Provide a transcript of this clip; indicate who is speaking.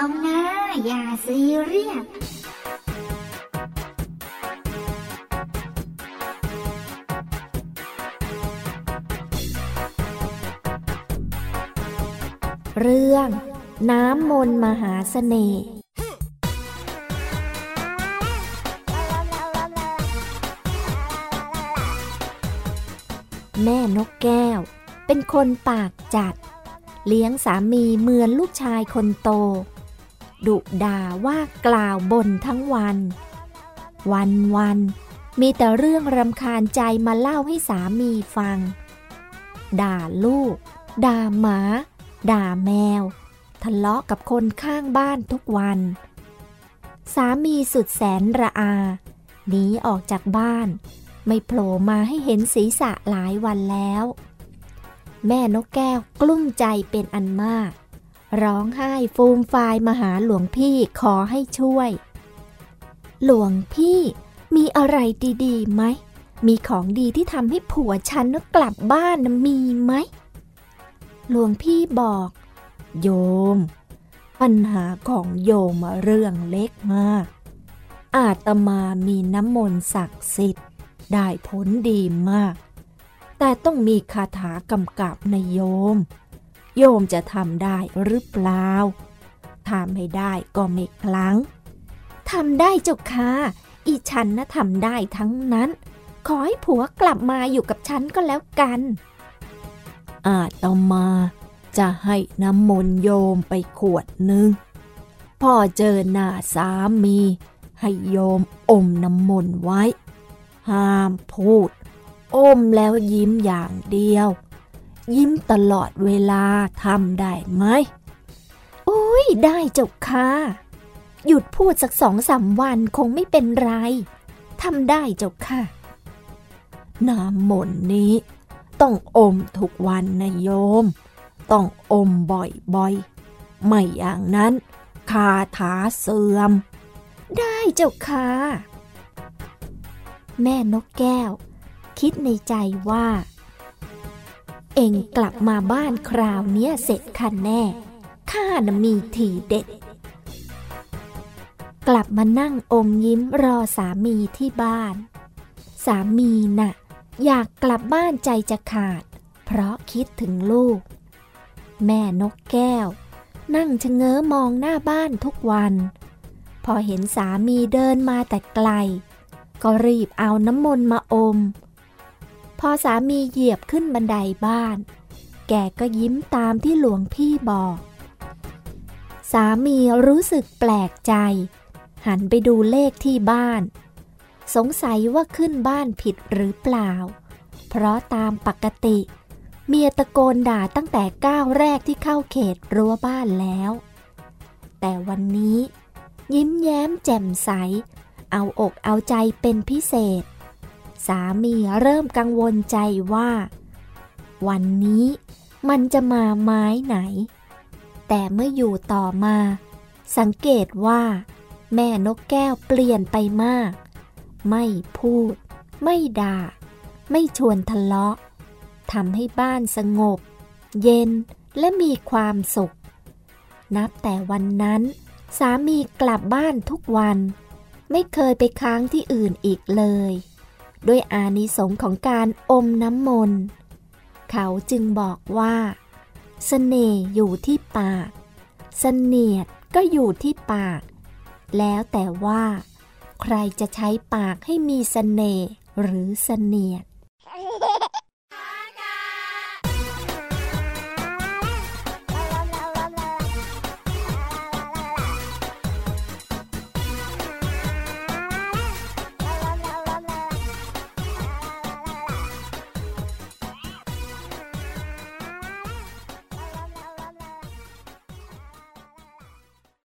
Speaker 1: เอานะ อย่าซีเรียส
Speaker 2: เรื่อง น้ำมนมหาเสน่ห์แม่นกแก้ว เป็นคนปากจัด เลี้ยงสามีเหมือนลูกชายคนโต ดุด่าว่ากล่าวบ่นทั้งวัน วันวันมีแต่เรื่องรำคาญใจมาเล่าให้สามีฟัง ด่าลูก ด่าหมา ด่าแมว ทะเลาะกับคนข้างบ้านทุกวัน สามีสุดแสนระอาหนีออกจากบ้าน ไม่โผล่มาให้เห็นศีรษะหลายวันแล้ว แม่นกแก้วกลุ้มใจเป็นอันมาก ร้องไห้ฟูมฟายมาหาหลวงพี่ขอให้ช่วย หลวงพี่มีอะไรดีๆไหม มีของดีที่ทำให้ผัวฉันนกลับบ้านมีไหม หลวงพี่บอก โยม ปัญหาของโยมเรื่องเล็กมาก อาตมามีน้ำมนต์ศักดิ์สิทธิ์ได้ผลดีมาก แต่ต้องมีคาถากำกับนโยม โยมจะทำได้หรือเปล่าทำไม่ได้ก็ไม่คลั้งทำได้เจ้าค่ะอีฉันนะทำได้ทั้งนั้น ขอให้ผัวกลับมาอยู่กับฉันก็แล้วกัน อาตมาจะให้น้ำมนโยมไปขวดหนึ่งพอเจอหน้าสามี ให้โยมอมน้ำมนต์ไว้ ห้ามพูด อมแล้วยิ้มอย่างเดียว ยิ้มตลอดเวลาทำได้ไหมอุ้ยได้เจ้าค่ะ หยุดพูดสักสองสามวันคงไม่เป็นไรทำได้เจ้าค่ะน้ำมนต์นี้ ต้องอมทุกวันนะโยม ต้องอมบ่อยๆ ไม่อย่างนั้นคาถาเสื่อม ได้เจ้าค่ะ แม่นกแก้ว คิดในใจว่า เองกลับมาบ้านคราวเนี้ยเสร็จคันแน่ ข้านะมีทีเด็ด กลับมานั่งอมยิ้มรอสามีที่บ้าน สามีนะ่ะ อยากกลับบ้านใจจะขาด เพราะคิดถึงลูก แม่นกแก้ว นั่งชะเง้อมองหน้าบ้านทุกวัน พอเห็นสามีเดินมาแต่ไกล ก็รีบเอาน้ำมนต์มาอม พอสามีเหยียบขึ้นบันไดบ้าน แกก็ยิ้มตามที่หลวงพี่บอก สามีรู้สึกแปลกใจ หันไปดูเลขที่บ้าน สงสัยว่าขึ้นบ้านผิดหรือเปล่า เพราะตามปกติ เมียตะโกนด่าตั้งแต่ก้าวแรกที่เข้าเขตรั้วบ้านแล้ว แต่วันนี้ ยิ้มแย้มแจ่มใส เอาอกเอาใจเป็นพิเศษ สามีเริ่มกังวลใจว่า วันนี้มันจะมาไม้ไหน แต่เมื่ออยู่ต่อมา สังเกตว่า แม่นกแก้วเปลี่ยนไปมาก ไม่พูด ไม่ด่า ไม่ชวนทะเลาะทำให้บ้านสงบ เย็นและมีความสุข นับแต่วันนั้น สามีกลับบ้านทุกวัน ไม่เคยไปค้างที่อื่นอีกเลย ด้วยอานิสงของการอมน้ำมนต์เขาจึงบอกว่าสเสน่ห์อยู่ที่ปากสเสนียดก็อยู่ที่ปาก แล้วแต่ว่า ใครจะใช้ปากให้มีสเสน่ห์หรือเสนียด